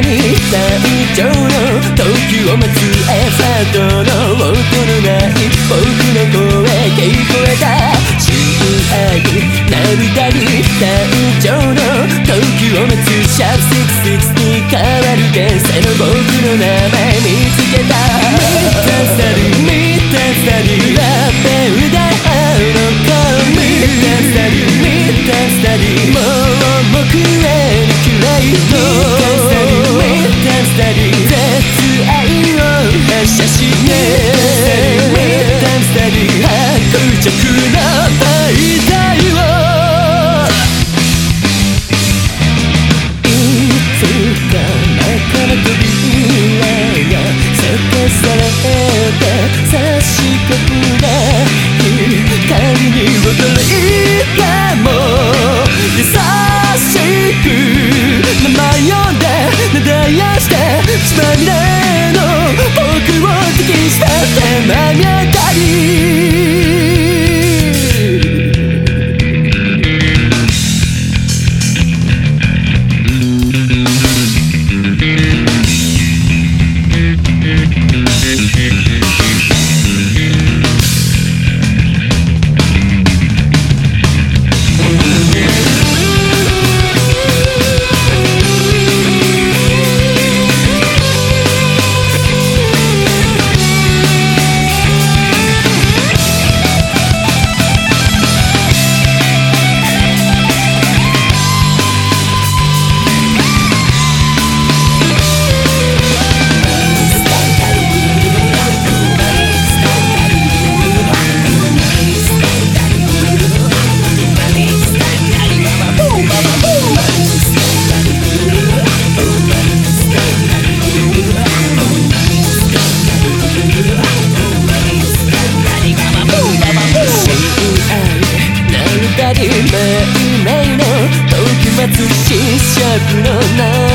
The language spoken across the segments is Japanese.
に最長の時を待つエファートの音のない僕の声聞こえた親愛涙に最長の時を待つシャープ66に変わる。現世の僕の名前見つけた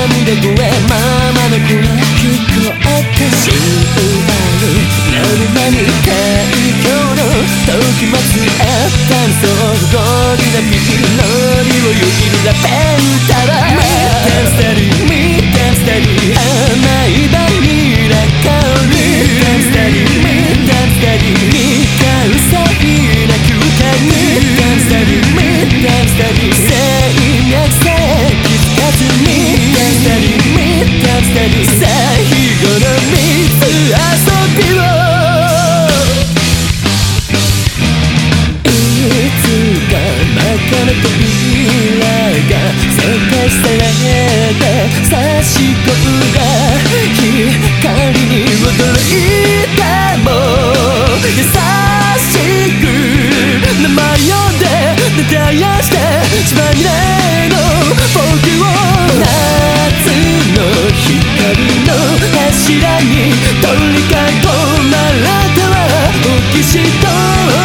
涙声ままの声聞こえた心配なる。間に太陽の時待つエッタンソゴリラピノリをよぎるラペンタラ満たさる満たさる甘い柱に取り囲まれたら浮きしと